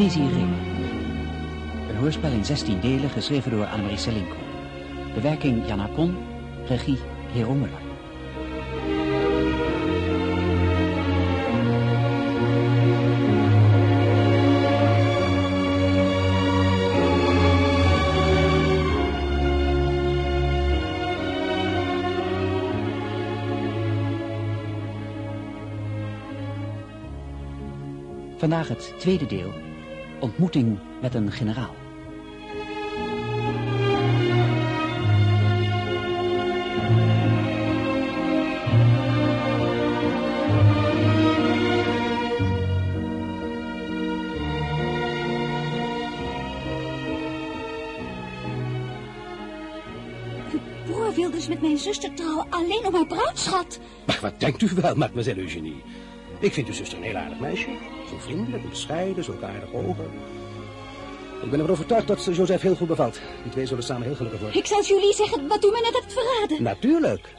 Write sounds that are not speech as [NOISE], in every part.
Desiree. Een hoorspel in 16 delen geschreven door Annemarie Selinko. Bewerking Jan Apon, regie Hero Muller. Vandaag het tweede deel. Ontmoeting met een generaal. Uw broer wil dus met mijn zuster trouwen alleen om haar bruidschat. Maar wat denkt u wel, mademoiselle Eugenie? Ik vind uw zuster een heel aardig meisje. Zo vriendelijk en bescheiden, zo aardig ogen. Ik ben ervan overtuigd dat ze Joseph heel goed bevalt. Die twee zullen samen heel gelukkig worden. Ik zal Julie zeggen wat u me net hebt verraden. Natuurlijk.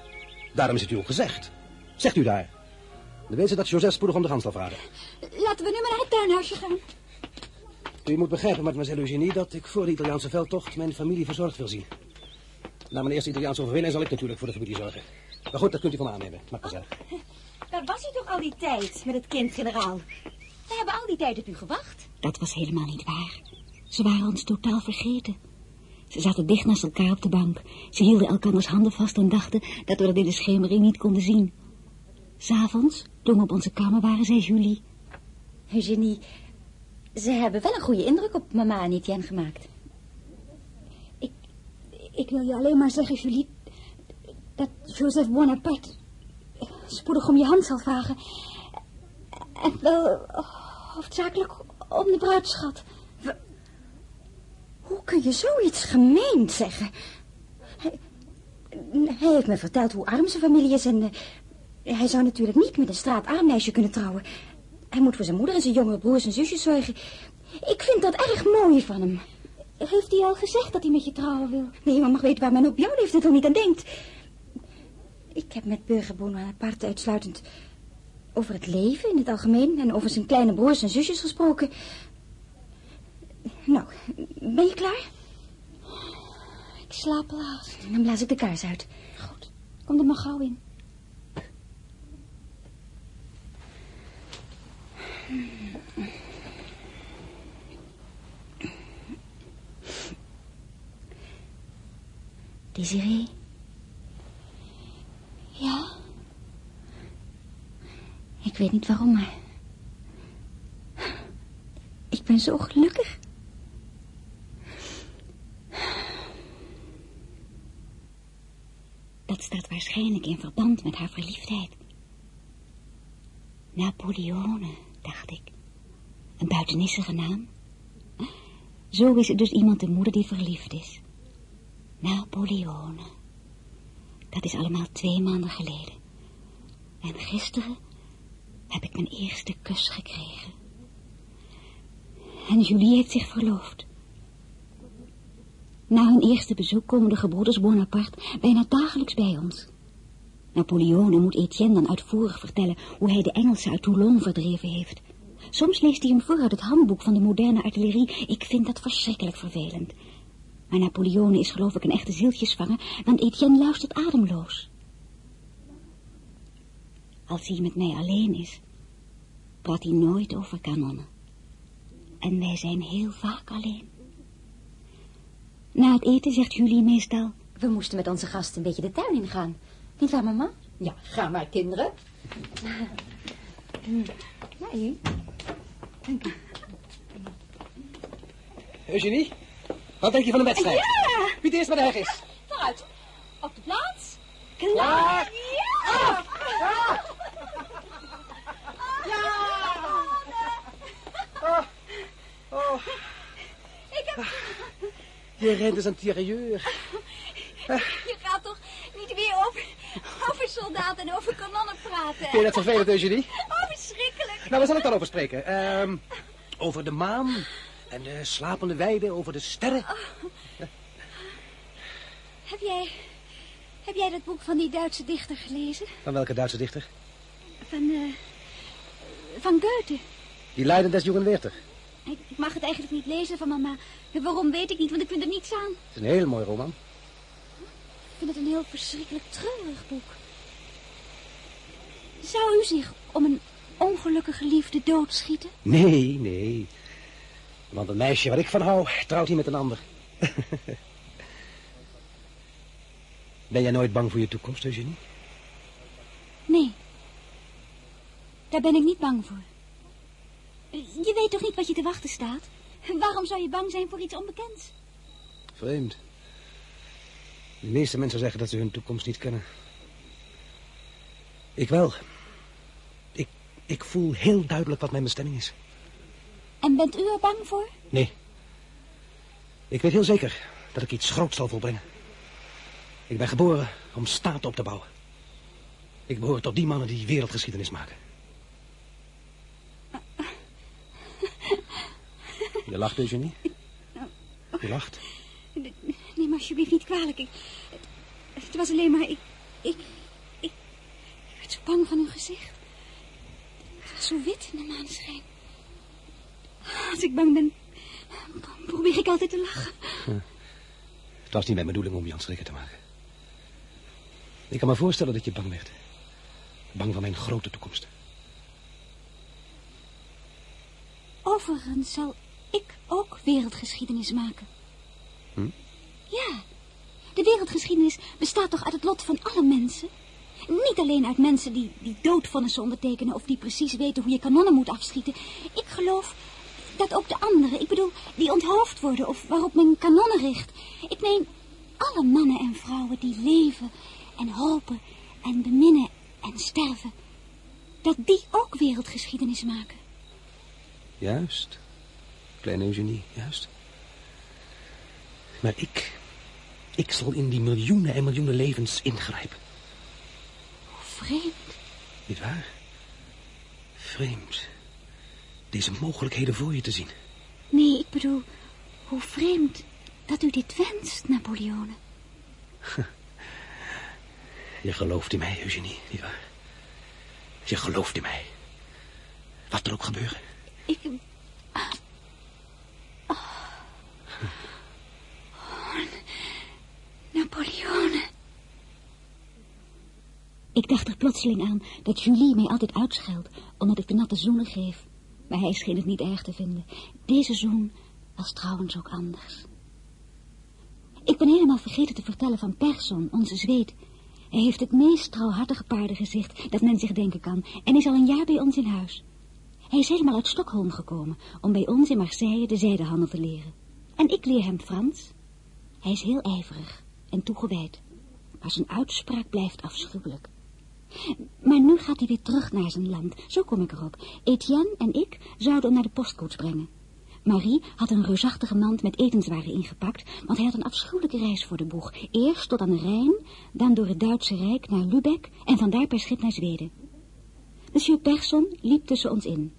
Daarom is het u ook gezegd. Zegt u daar. Dan weet ze dat Joseph spoedig om de gans zal vragen. Laten we nu maar naar het tuinhuisje gaan. U moet begrijpen, mademoiselle Eugenie, dat ik voor de Italiaanse veldtocht mijn familie verzorgd wil zien. Na mijn eerste Italiaanse overwinning zal ik natuurlijk voor de familie zorgen. Maar goed, dat kunt u van aannemen. Mademoiselle. Daar was u toch al die tijd met het kind, generaal? We hebben al die tijd op u gewacht. Dat was helemaal niet waar. Ze waren ons totaal vergeten. Ze zaten dicht naast elkaar op de bank. Ze hielden elkanders handen vast en dachten dat we dat in de schemering niet konden zien. S'avonds, toen we op onze kamer waren, zei Julie... Eugenie, ze hebben wel een goede indruk op mama en Etienne gemaakt. Ik, ik wil je alleen maar zeggen, Julie, dat Joseph Bonaparte spoedig om je hand zal vragen. En wel hoofdzakelijk om de bruidschat. Hoe kun je zoiets gemeend zeggen? Hij, hij heeft me verteld hoe arm zijn familie is en eh, hij zou natuurlijk niet met een straatarm meisje kunnen trouwen. Hij moet voor zijn moeder en zijn jongere broers en zusjes zorgen. Ik vind dat erg mooi van hem. Heeft hij al gezegd dat hij met je trouwen wil? Nee, maar mag weten waar men op jouw leeftijd al niet aan denkt. Ik heb met burger Bonaparte uitsluitend over het leven in het algemeen... en over zijn kleine broers en zusjes gesproken. Nou, ben je klaar? Ik slaap al. Dan blaas ik de kaars uit. Goed, kom er maar gauw in. Desiree? Ja? Ik weet niet waarom, maar... Ik ben zo gelukkig. Dat staat waarschijnlijk in verband met haar verliefdheid. Napoleone, dacht ik. Een buitenissige naam. Zo is het dus iemand de moeder die verliefd is. Napoleone. Dat is allemaal twee maanden geleden. En gisteren heb ik mijn eerste kus gekregen. En Julie heeft zich verloofd. Na hun eerste bezoek komen de gebroeders Bonaparte bijna dagelijks bij ons. Napoleone moet Etienne dan uitvoerig vertellen hoe hij de Engelsen uit Toulon verdreven heeft. Soms leest hij hem voor uit het handboek van de moderne artillerie. Ik vind dat verschrikkelijk vervelend. Maar Napoleone is geloof ik een echte zieltjesvanger, want Etienne luistert ademloos. Als hij met mij alleen is, praat hij nooit over kanonnen. En wij zijn heel vaak alleen. Na het eten zegt Julie meestal... We moesten met onze gasten een beetje de tuin ingaan. Niet waar, mama? Ja, ga maar, kinderen. Ja, u. Eugenie, wat denk je van de wedstrijd? Ja! Wie het eerst bij de heg is? Vooruit. Op de plaats. Klaar! Ja! Oh, Ik heb... je rent als een tirailleur. Je gaat toch niet weer over, over soldaten en over kanonnen praten? Vind je dat vervelend, Eugenie? [LAUGHS] Oh, verschrikkelijk. Nou, waar zal ik dan over spreken? Ehm, over de maan en de slapende weide, over de sterren. Heb jij... Heb jij dat boek van die Duitse dichter gelezen? Van welke Duitse dichter? Van, eh... van Goethe. Die Leiden des Jungen Werther. Ik ik mag het eigenlijk niet lezen van mama. Waarom weet ik niet, want ik vind er niets aan. Het is een heel mooi roman. Ik vind het een heel verschrikkelijk treurig boek. Zou u zich om een ongelukkige liefde doodschieten? Nee, nee. Want een meisje waar ik van hou, trouwt hier met een ander. [LAUGHS] ben jij nooit bang voor je toekomst, Eugenie? Nee. Daar ben ik niet bang voor. Je weet toch niet wat je te wachten staat? Waarom zou je bang zijn voor iets onbekends? Vreemd. De meeste mensen zeggen dat ze hun toekomst niet kennen. Ik wel. Ik, ik voel heel duidelijk wat mijn bestemming is. En bent u er bang voor? Nee. Ik weet heel zeker dat ik iets groots zal volbrengen. Ik ben geboren om staat op te bouwen. Ik behoor tot die mannen die wereldgeschiedenis maken. Je lacht, Eugenie? Je lacht? Neem me alsjeblieft niet kwalijk. Ik, het, het was alleen maar... Ik, ik, ik, ik werd zo bang van uw gezicht. Zo wit in de maanschijn. Als ik bang ben, probeer ik altijd te lachen. Het was niet mijn bedoeling om je aan het schrikken te maken. Ik kan me voorstellen dat je bang werd. Bang van mijn grote toekomst. Overigens zal ook wereldgeschiedenis maken. Hm? Ja, de wereldgeschiedenis bestaat toch uit het lot van alle mensen? Niet alleen uit mensen die, die doodvonnissen ondertekenen... of die precies weten hoe je kanonnen moet afschieten. Ik geloof dat ook de anderen, ik bedoel, die onthoofd worden... of waarop men kanonnen richt. Ik meen alle mannen en vrouwen die leven en hopen en beminnen en sterven... dat die ook wereldgeschiedenis maken. Juist. Kleine Eugenie, juist. Maar ik... Ik zal in die miljoenen en miljoenen levens ingrijpen. Hoe vreemd. Niet waar? Vreemd. Deze mogelijkheden voor je te zien. Nee, ik bedoel, hoe vreemd dat u dit wenst, Napoleone. [LAUGHS] Je gelooft in mij, Eugenie, nietwaar? Je gelooft in mij. Wat er ook gebeuren. Ik... ah. Oh. Oh, Napoleone. Ik dacht er plotseling aan dat Julie mij altijd uitscheldt... omdat ik de natte zoenen geef. Maar hij scheen het niet erg te vinden. Deze zoen was trouwens ook anders. Ik ben helemaal vergeten te vertellen van Persson, onze zweet. Hij heeft het meest trouwhartige paardengezicht dat men zich denken kan... en is al een jaar bij ons in huis. Hij is helemaal uit Stockholm gekomen om bij ons in Marseille de zijdehandel te leren. En ik leer hem Frans. Hij is heel ijverig en toegewijd, maar zijn uitspraak blijft afschuwelijk. Maar nu gaat hij weer terug naar zijn land, zo kom ik erop. Etienne en ik zouden hem naar de postkoets brengen. Marie had een reusachtige mand met etenswaren ingepakt, want hij had een afschuwelijke reis voor de boeg. Eerst tot aan de Rijn, dan door het Duitse Rijk naar Lübeck en vandaar per schip naar Zweden. Monsieur Persson liep tussen ons in.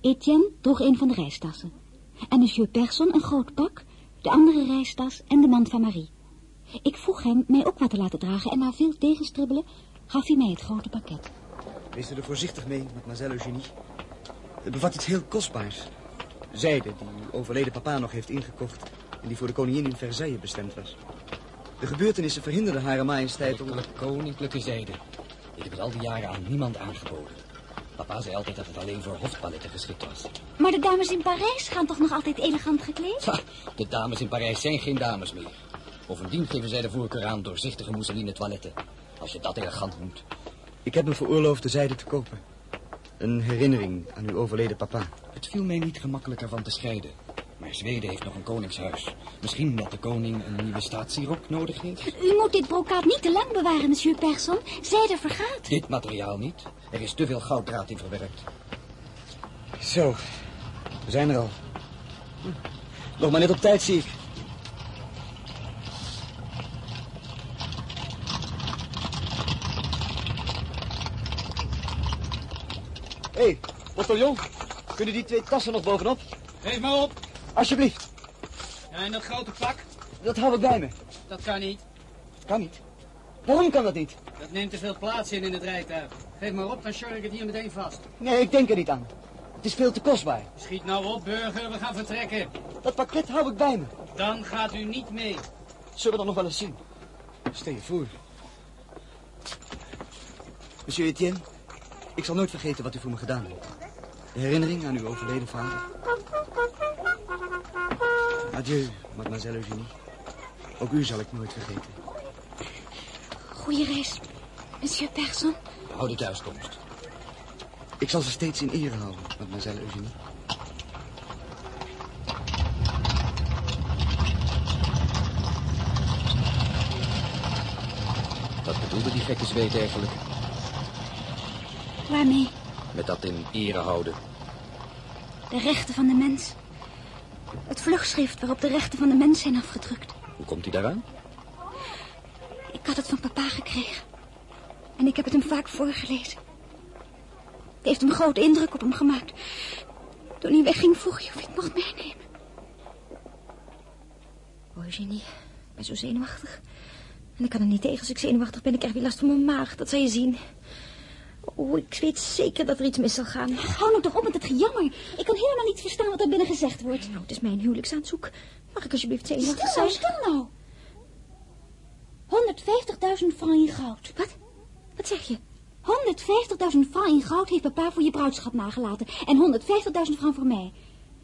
Etienne droeg een van de reistassen. En monsieur Persson een groot pak, de andere reistas en de mand van Marie. Ik vroeg hem mij ook wat te laten dragen en na veel tegenstribbelen gaf hij mij het grote pakket. Wees er voorzichtig mee, mademoiselle Eugenie. Het bevat iets heel kostbaars. Zijde die uw overleden papa nog heeft ingekocht... en die voor de koningin in Versailles bestemd was. De gebeurtenissen verhinderden hare majesteit om... Koninklijke koninklijke zijde. Ik heb het al die jaren aan niemand aangeboden. Papa zei altijd dat het alleen voor hofpaletten geschikt was. Maar de dames in Parijs gaan toch nog altijd elegant gekleed? Ha, de dames in Parijs zijn geen dames meer. Bovendien geven zij de voorkeur aan doorzichtige mousseline toiletten. Als je dat elegant noemt. Ik heb me veroorloofd de zijde te kopen. Een herinnering aan uw overleden papa. Het viel mij niet gemakkelijk ervan te scheiden. Maar Zweden heeft nog een koningshuis. Misschien dat de koning een nieuwe staatsierok nodig heeft. U moet dit brokaat niet te lang bewaren, monsieur Persson. Zijde vergaat. Dit materiaal niet. Er is te veel gouddraad in verwerkt. Zo, we zijn er al. Nog maar net op tijd, zie ik. Hé, hey, postiljon. Kunnen die twee tassen nog bovenop? Geef maar op. Alsjeblieft. Ja, en dat grote pak? Dat hou ik bij me. Dat kan niet. Kan niet. Waarom kan dat niet? Dat neemt te veel plaats in in het rijtuig. Geef maar op, dan sjorg ik het hier meteen vast. Nee, ik denk er niet aan. Het is veel te kostbaar. Schiet nou op, burger. We gaan vertrekken. Dat pakket hou ik bij me. Dan gaat u niet mee. Zullen we dan nog wel eens zien? Stel je voor. Monsieur Etienne, ik zal nooit vergeten wat u voor me gedaan heeft. De herinnering aan uw overleden vader. Adieu, mademoiselle Eugénie. Ook u zal ik nooit vergeten. Goeie reis, monsieur Persson. Hou de thuiskomst. Ik zal ze steeds in ere houden, mademoiselle Eugénie. Wat bedoelde die gekke zweet eigenlijk? Waarmee? Met dat in ere houden. De rechten van de mens. Het vlugschrift waarop de rechten van de mens zijn afgedrukt. Hoe komt hij daaraan? Ik had het van papa gekregen. En ik heb het hem vaak voorgelezen. Het heeft een grote indruk op hem gemaakt. Toen hij wegging vroeg je of ik het mocht meenemen. Oh, Eugenie, ik ben zo zenuwachtig. En ik kan er niet tegen. Als ik zenuwachtig ben, ik krijg weer last van mijn maag. Dat zal je zien. Oh, ik weet zeker dat er iets mis zal gaan. Hou nou toch op met het gejammer. Ik kan helemaal niet verstaan wat er binnen gezegd wordt. Nou, het is mijn huwelijksaanzoek. Mag ik alsjeblieft zenuwachtig Stil nou, zijn? stil nou. 150.000 francs in goud. Wat? Wat zeg je? 150.000 francs in goud heeft papa voor je bruidschap nagelaten. En 150.000 francs voor mij.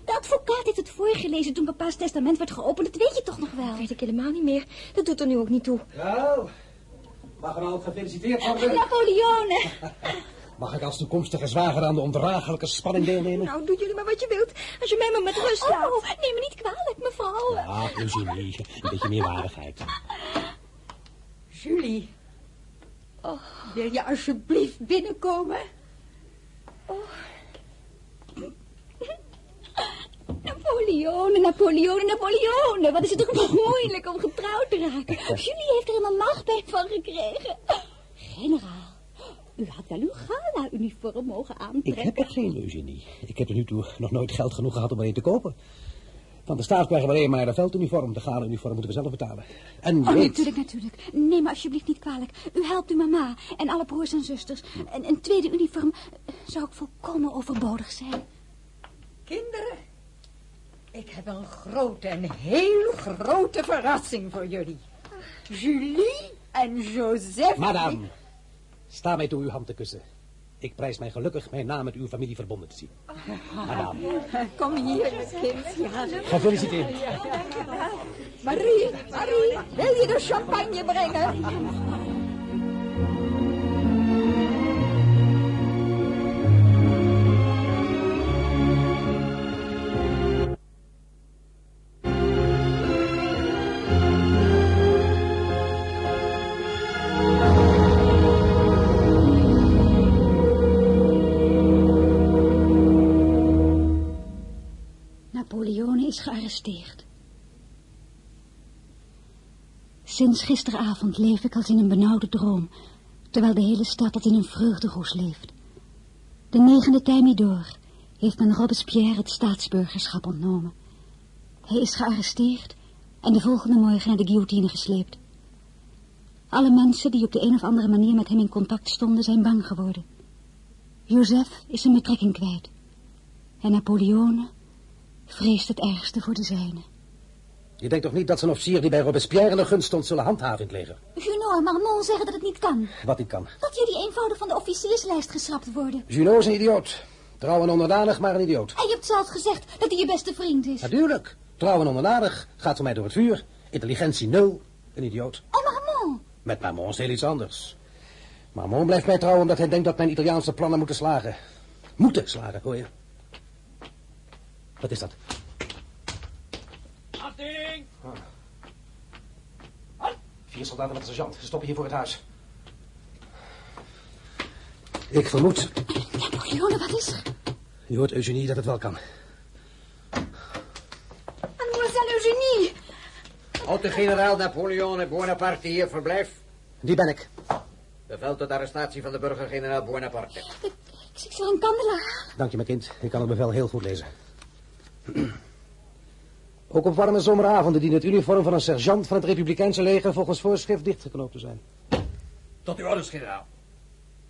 De advocaat heeft het voorgelezen toen papa's testament werd geopend. Dat weet je toch nog wel? Dat weet ik helemaal niet meer. Dat doet er nu ook niet toe. Nou, mag er al gefeliciteerd worden? Napoleone. [LAUGHS] Mag ik als toekomstige zwager aan de ondraaglijke spanning deelnemen? Nou, doen jullie maar wat je wilt. Als je mij maar met rust laat. Oh, neem me niet kwalijk, mevrouw. Ja, Eugenie, een beetje meer waardigheid. Julie. Wil je alsjeblieft binnenkomen? Napoleone, Napoleone, Napoleone. Wat is het toch moeilijk om getrouwd te raken. Julie heeft er helemaal nachtpijn van gekregen. Generaal, u had wel uw gala-uniform mogen Ik aantrekken. heb er geen, Eugenie. Ik heb tot nu toe nog nooit geld genoeg gehad om er een te kopen. Van de staat krijgen we alleen maar een velduniform. De gala-uniform moeten we zelf betalen. En Oh, weet... natuurlijk, natuurlijk. Neem me alsjeblieft niet kwalijk. U helpt uw mama en alle broers en zusters. En een tweede uniform zou ook volkomen overbodig zijn. Kinderen, ik heb een grote en heel grote verrassing voor jullie. Julie en Joseph... Madame, sta mij toe uw hand te kussen. Ik prijs mij gelukkig mijn naam met uw familie verbonden te zien. Madame, Kom hier, kind. Ja, gefeliciteerd. Marie, Marie, wil je de champagne brengen? Napoleone is gearresteerd. Sinds gisteravond leef ik als in een benauwde droom, terwijl de hele stad als in een vreugderoes leeft. De negende Thermidor heeft men Robespierre het staatsburgerschap ontnomen. Hij is gearresteerd en de volgende morgen naar de guillotine gesleept. Alle mensen die op de een of andere manier met hem in contact stonden zijn bang geworden. Joseph is zijn betrekking kwijt. En Napoleone vreest het ergste voor de zijne. Je denkt toch niet dat zo'n officier die bij Robespierre in de gunst stond... zullen handhaven in het leger? Junot en Marmont zeggen dat het niet kan. Wat niet kan. Dat jullie eenvoudig van de officierslijst geschrapt worden. Junot is een idioot. Trouw en onderdanig, maar een idioot. En je hebt zelf gezegd dat hij je beste vriend is. Natuurlijk. Trouw en onderdanig. Gaat voor mij door het vuur. Intelligentie nul. Een idioot. Met Marmont is heel iets anders. Marmont blijft mij trouw omdat hij denkt dat mijn Italiaanse plannen moeten slagen. Moeten slagen, hoor je. Wat is dat? Afdeling! Vier soldaten met een sergeant. Ze stoppen hier voor het huis. Ik vermoed, Napoleone, wat is er? je hoort Eugenie, dat het wel kan. Mademoiselle Eugenie. Houdt de generaal Napoleon Bonaparte hier verblijf? Die ben ik. Bevel tot arrestatie van de burger-generaal Bonaparte. Ik, ik zal een kandelaar. Dank je, mijn kind. Ik kan het bevel heel goed lezen. [CLEARS THROAT] Ook op warme zomeravonden dient het uniform van een sergeant van het Republikeinse leger volgens voorschrift dichtgeknoopt te zijn. Tot uw orders, generaal.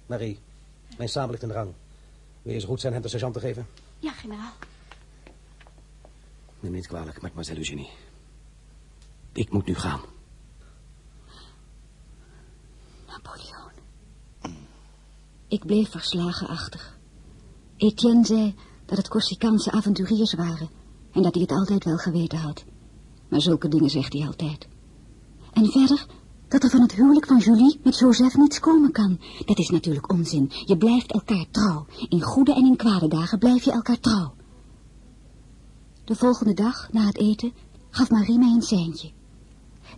Marie, mijn sabel ligt in de rang. Wil je zo goed zijn hem de sergeant te geven? Ja, generaal. Neem me niet kwalijk, mademoiselle Eugenie. Ik moet nu gaan. Napoleon. Ik bleef verslagen achter. Etienne zei dat het Corsicaanse avonturiers waren... en dat hij het altijd wel geweten had. Maar zulke dingen zegt hij altijd. En verder dat er van het huwelijk van Julie met Joseph niets komen kan. Dat is natuurlijk onzin. Je blijft elkaar trouw. In goede en in kwade dagen blijf je elkaar trouw. De volgende dag, na het eten, gaf Marie mij een seintje.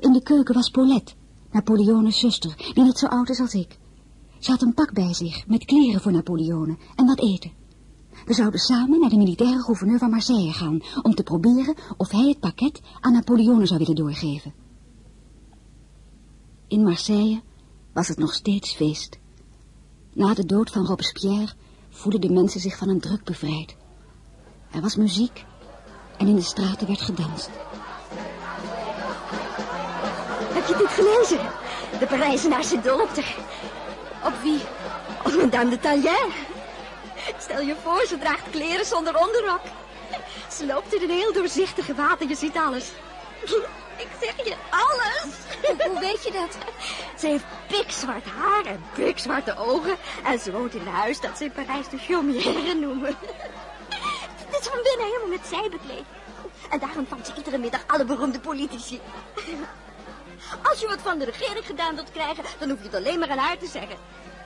In de keuken was Paulette, Napoleones zuster, die net zo oud is als ik. Ze had een pak bij zich, met kleren voor Napoleone en wat eten. We zouden samen naar de militaire gouverneur van Marseille gaan... om te proberen of hij het pakket aan Napoleone zou willen doorgeven. In Marseille was het nog steeds feest. Na de dood van Robespierre voelden de mensen zich van een druk bevrijd. Er was muziek en in de straten werd gedanst. Heb je dit gelezen? De Parijzenaar zit dol op wie? Op Madame de Tallière. Stel je voor, ze draagt kleren zonder onderrok. Ze loopt in een heel doorzichtige water, je ziet alles. Ik zeg je, alles. Hoe weet je dat? Ze heeft pikzwart haar en pikzwarte ogen. En ze woont in een huis dat ze in Parijs de Chaumière noemen. Het is van binnen helemaal met zij bekleed. En daar ontvangt ze iedere middag alle beroemde politici. Als je wat van de regering gedaan wilt krijgen, dan hoef je het alleen maar aan haar te zeggen.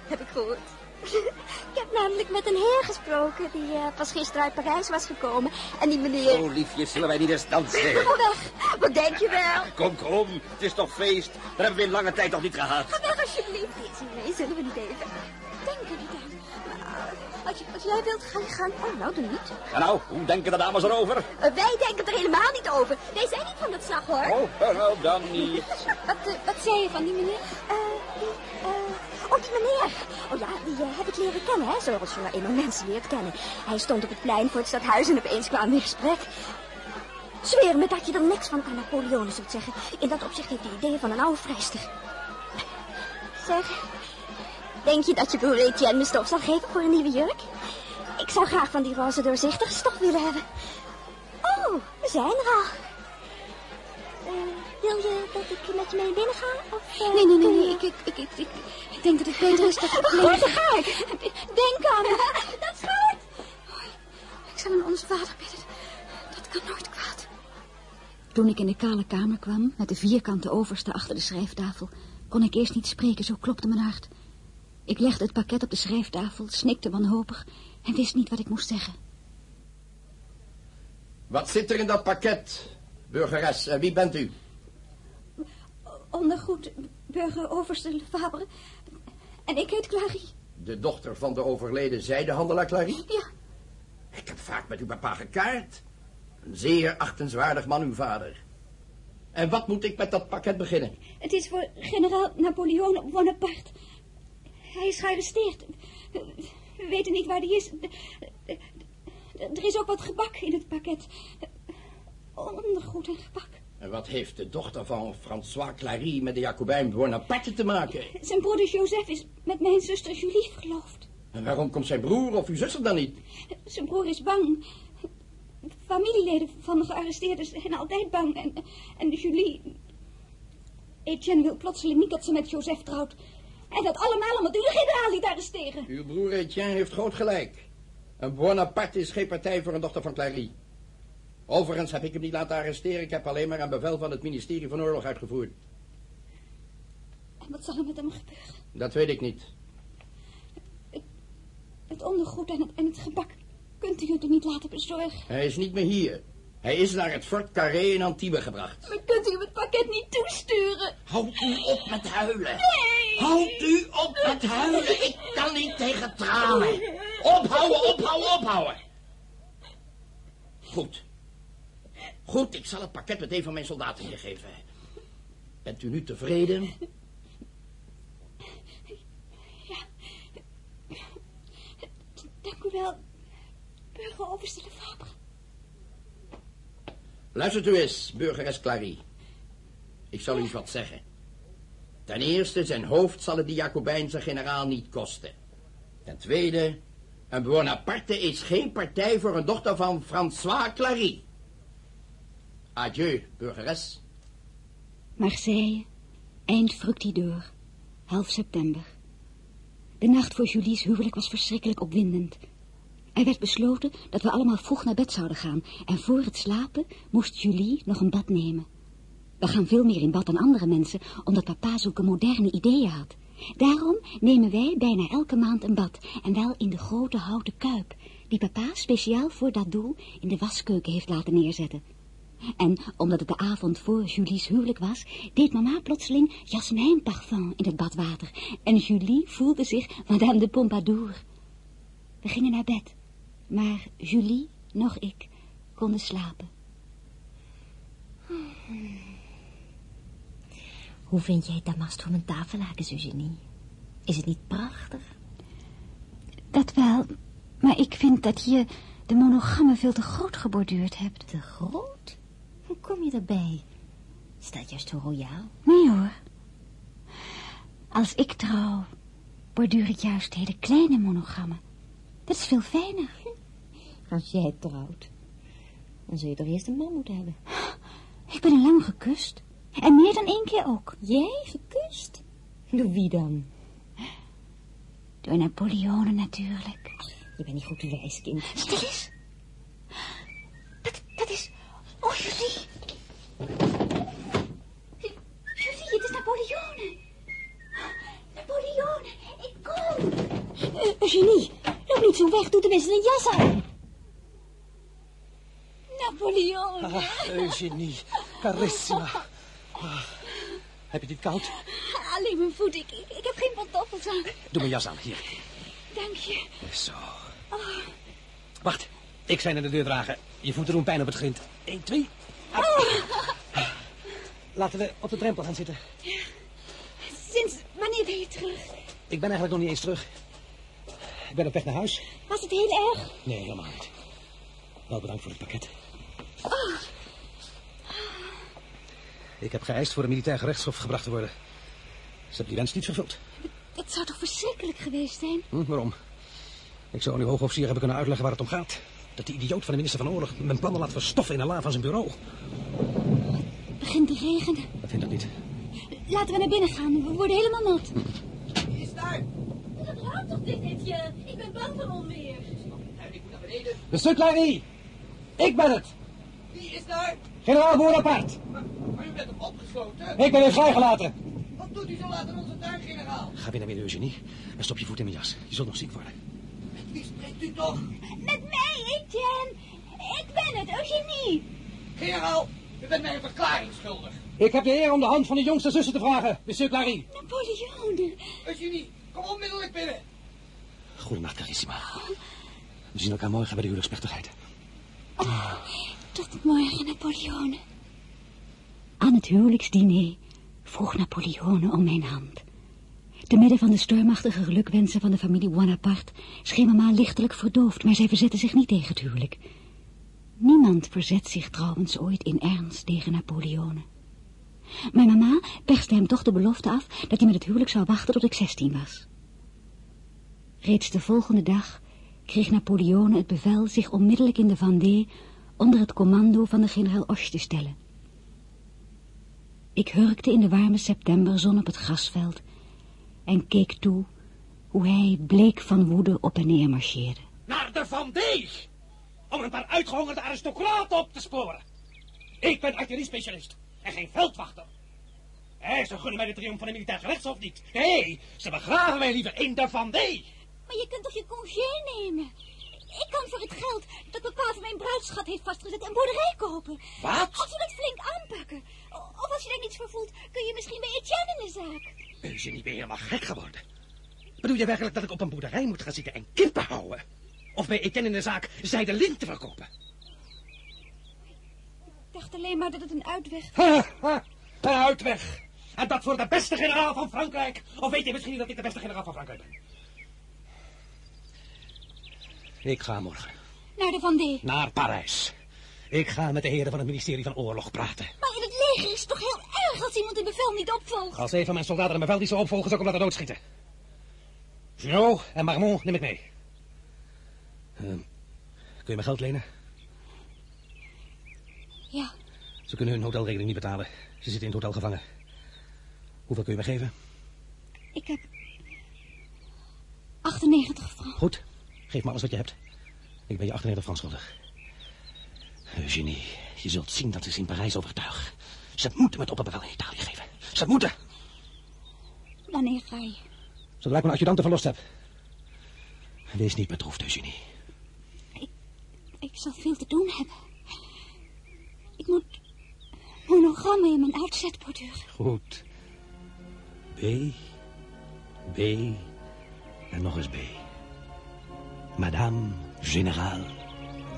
Heb ik gehoord. [LAUGHS] Ik heb namelijk met een heer gesproken die eh, pas gisteren uit Parijs was gekomen. En die meneer... Oh, liefje, zullen wij niet eens dansen? Ga weg. Wat denk je wel? Kom, kom. Het is toch feest? Dat hebben we in lange tijd nog niet gehad. Ga weg alsjeblieft. Nee, nee, zullen we niet even? Denk er niet aan. Maar, Als, je, als jij wilt, ga je gang. Oh, nou, doe niet. Ja, nou, hoe denken de dames erover? Eh, wij denken er helemaal niet over. Wij zijn niet van dat slag, hoor. Oh, nou, dan niet. [LAUGHS] Wat, eh, wat zei je van die meneer? Eh, die, eh, oh, die meneer. Oh ja, die eh, heb ik leren kennen, hè, zoals je eenmaal mensen leert kennen. Hij stond op het plein voor het stadhuis en opeens kwamen we in gesprek. Zweer me dat je er niks van aan Napoleon zult zeggen. In dat opzicht heeft hij ideeën van een oude vrijster. Zeg, denk je dat je broer Etienne me stof zal geven voor een nieuwe jurk? Ik zou graag van die roze doorzichtige stof willen hebben. Oh, we zijn er al. Eh, wil je dat ik met je mee binnen ga? Of, eh, Nee, nee, nee, je- nee. Ik, ik, ik, ik, ik, denk dat het beter is dat ik Goed, blijf. dan ga ik. Denk aan me. Dat is goed. Ik zal aan onze vader bidden. Dat kan nooit kwaad. Toen ik in de kale kamer kwam, met de vierkante overste achter de schrijftafel, kon ik eerst niet spreken, zo klopte mijn hart. Ik legde het pakket op de schrijftafel, snikte wanhopig en wist niet wat ik moest zeggen. Wat zit er in dat pakket, burgeres? En wie bent u? Ondergoed, burger Overste Fabre. En ik heet Clarie. De dochter van de overleden zijdehandelaar Clarie? Ja. Ik heb vaak met uw papa gekaart. Een zeer achtenswaardig man, uw vader. En wat moet ik met dat pakket beginnen? Het is voor generaal Napoleon Bonaparte. Hij is gearresteerd. We weten niet waar hij is. Er is ook wat gebak in het pakket. Ondergoed en gebak. En wat heeft de dochter van François Clarie met de Jacobijn Bonaparte te maken? Zijn broeder Joseph is met mijn zuster Julie verloofd. En waarom komt zijn broer of uw zuster dan niet? Zijn broer is bang. Familieleden van de gearresteerden zijn altijd bang. En, en Julie... Etienne wil plotseling niet dat ze met Joseph trouwt. En dat allemaal omdat u de generaal liet arresteren. Uw broer Etienne heeft groot gelijk. Een Bonaparte is geen partij voor een dochter van Clarie. Overigens heb ik hem niet laten arresteren. Ik heb alleen maar een bevel van het ministerie van Oorlog uitgevoerd. En wat zal er met hem gebeuren? Dat weet ik niet. Het ondergoed en het, en het gebak. Kunt u het niet laten bezorgen? Hij is niet meer hier. Hij is naar het Fort Carré in Antibes gebracht. Maar kunt u hem het pakket niet toesturen? Houd u op met huilen. Nee! Houd u op met huilen. Ik kan niet tegen tranen. Ophouden, ophouden, ophouden. Goed. Goed, ik zal het pakket met een van mijn soldaten hier geven. Bent u nu tevreden? Dank u wel, burger Overste Le Fabre. Luistert u eens, burgeres Clarie. Ik zal u eens wat zeggen. Ten eerste, zijn hoofd zal het die Jacobijnse generaal niet kosten. Ten tweede, Een Bonaparte is geen partij voor een dochter van François Clary. Adieu, burgeres. Marseille, eind fructidor, half september. De nacht voor Julie's huwelijk was verschrikkelijk opwindend. Er werd besloten dat we allemaal vroeg naar bed zouden gaan... en voor het slapen moest Julie nog een bad nemen. We gaan veel meer in bad dan andere mensen... omdat papa zulke moderne ideeën had. Daarom nemen wij bijna elke maand een bad... en wel in de grote houten kuip... die papa speciaal voor dat doel in de waskeuken heeft laten neerzetten. En omdat het de avond voor Julie's huwelijk was... deed mama plotseling jasmijnparfum in het badwater... en Julie voelde zich Madame de Pompadour... We gingen naar bed, maar Julie, nog ik, konden slapen. Hoe vind jij het damast voor mijn tafellakens, Eugenie? Is het niet prachtig? Dat wel, maar ik vind dat je de monogammen veel te groot geborduurd hebt. Te groot? Hoe kom je daarbij? Is dat juist zo royaal? Nee hoor. Als ik trouw, borduur ik juist hele kleine monogammen. Dat is veel fijner. [LAUGHS] Als jij trouwt, dan zul je toch eerst een man moeten hebben. Ik ben al lang gekust. En meer dan één keer ook. Jij gekust? Door wie dan? Door Napoleone natuurlijk. Je bent niet goed wijs, kind. Stil eens. Dat, dat is... Oh, Julie. Julie, het is Napoleone. Napoleone, ik kom. Uh, Eugenie, loop niet zo weg. Doe tenminste een jas aan. Napoleon. Ah, Eugenie, carissima. Ah, heb je dit koud? Alleen mijn voet. Ik, ik, ik heb geen pantoffels aan. Doe mijn jas aan, hier. Dank je. Zo. Oh, Wacht, ik zijn naar de deur dragen. Je voeten doen pijn op het grind. 1, 2. Laten we op de drempel gaan zitten. sinds wanneer ben je terug? Ik ben eigenlijk nog niet eens terug. Ik ben op weg naar huis. Was het heel erg? Nee, helemaal niet. Wel bedankt voor het pakket. Oh, Ik heb geëist voor een militair gerechtshof gebracht te worden. Ze hebben die wens niet vervuld. dat zou toch verschrikkelijk geweest zijn? Hm, waarom? Ik zou aan uw hoogofficier hebben kunnen uitleggen waar het om gaat. Dat die idioot van de minister van Oorlog mijn plannen laat verstoffen in een la van zijn bureau. Het begint te regenen. Dat vind ik niet. Laten we naar binnen gaan. We worden helemaal nat. Wie is daar? Dat laat toch dit, Etienne? Ik ben bang van onweer. Ik moet naar beneden. Monsieur Clary! Ik ben het! Wie is daar? Generaal Bonaparte! Hem opgesloten. Ik ben weer vrijgelaten. Wat doet u zo laat in onze tuin, generaal? Ga weer naar binnen, Eugenie. En stop je voet in mijn jas. Je zult nog ziek worden. Met wie spreekt u toch? Met mij, Etienne. Ik ben het, Eugenie. Generaal, u bent mij een verklaring schuldig. Ik heb de eer om de hand van de jongste zussen te vragen, monsieur Clary. Napoleone. Eugenie, kom onmiddellijk binnen. Goedenacht, Carissima. We zien elkaar morgen bij de huwelijksplechtigheid. Tot morgen, Napoleone. Aan het huwelijksdiner vroeg Napoleone om mijn hand. Te midden van de stormachtige gelukwensen van de familie Bonaparte scheen mama lichtelijk verdoofd, maar zij verzette zich niet tegen het huwelijk. Niemand verzet zich trouwens ooit in ernst tegen Napoleone. Mijn mama perste hem toch de belofte af dat hij met het huwelijk zou wachten tot ik zestien was. Reeds de volgende dag kreeg Napoleone het bevel zich onmiddellijk in de Vendée onder het commando van de generaal Osch te stellen. Ik hurkte in de warme septemberzon op het grasveld en keek toe hoe hij bleek van woede op en neer marcheerde. Naar de Vendée! Om een paar uitgehongerde aristocraten op te sporen. Ik ben artillerie-specialist en geen veldwachter. Hé, ze gunnen mij de triomf van de militair gerechtshof niet. Nee, ze begraven mij liever in de Vendée. Maar je kunt toch je congé nemen? Ik kan voor het geld dat papa voor mijn bruidsschat heeft vastgezet een boerderij kopen. Wat? Als we dat flink aanpakken. Of als je daar niets voor voelt, kun je misschien bij Etienne in de zaak. Ben je helemaal gek geworden? Bedoel je werkelijk dat ik op een boerderij moet gaan zitten en kippen houden? Of bij Etienne in de zaak zijde linten verkopen? Ik dacht alleen maar dat het een uitweg Ha, ha, een uitweg. En dat voor de beste generaal van Frankrijk. Of weet je misschien niet dat ik de beste generaal van Frankrijk ben? Ik ga morgen naar de Vendée. naar Parijs. Ik ga met de heren van het ministerie van Oorlog praten. Maar in het leger is het toch heel erg als iemand een bevel niet opvolgt. Als een van mijn soldaten een bevel die ze opvolgen, zou ik hem laten doodschieten. Junot en Marmont neem ik mee. kun je me geld lenen? Ja, Ze kunnen hun hotelrekening niet betalen. Ze zitten in het hotel gevangen. Hoeveel kun je me geven? ik heb 98 francs. Goed, geef me alles wat je hebt. Ik ben je 98 francs schuldig. Eugenie, je zult zien dat ze ze in Parijs overtuigen. Ze moeten me het opperbevel in Italië geven. Ze moeten. Wanneer ga je? Zodra ik mijn adjudanten verlost heb. Wees niet bedroefd, Eugenie. Ik zal veel te doen hebben. Ik moet monogrammen in mijn uitzetborduur. Goed. B, B en nog eens B. Madame Générale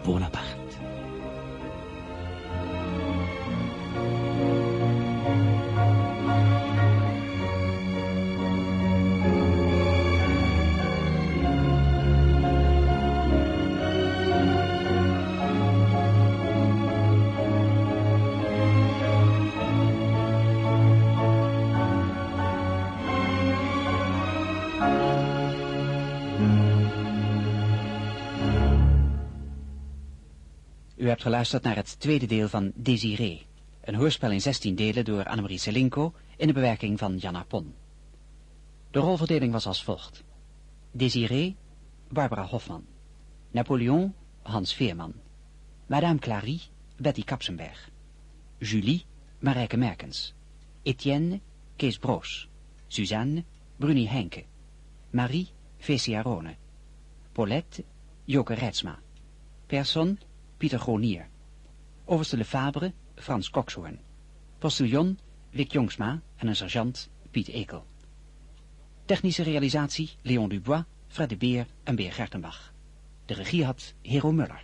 Bonaparte. U hebt geluisterd naar het tweede deel van Désiré, een hoorspel in 16 delen door Annemarie Selinko in de bewerking van Janna Pon. De rolverdeling was als volgt. Désiré, Barbara Hofman. Napoleon, Hans Veerman. Madame Clary, Betty Kapsenberg. Julie, Marijke Merkens. Etienne, Kees Broos. Suzanne, Bruni Henke. Marie, Vesia Rone. Paulette, Joke Reitsma. Person, Pieter Gronier. Overste Le Fabre, Frans Kokshoorn. Postillon, Wick Jongsma en een sergeant, Piet Ekel. Technische realisatie, Leon Dubois, Fred de Beer en Beer Gertenbach. De regie had Hero Muller.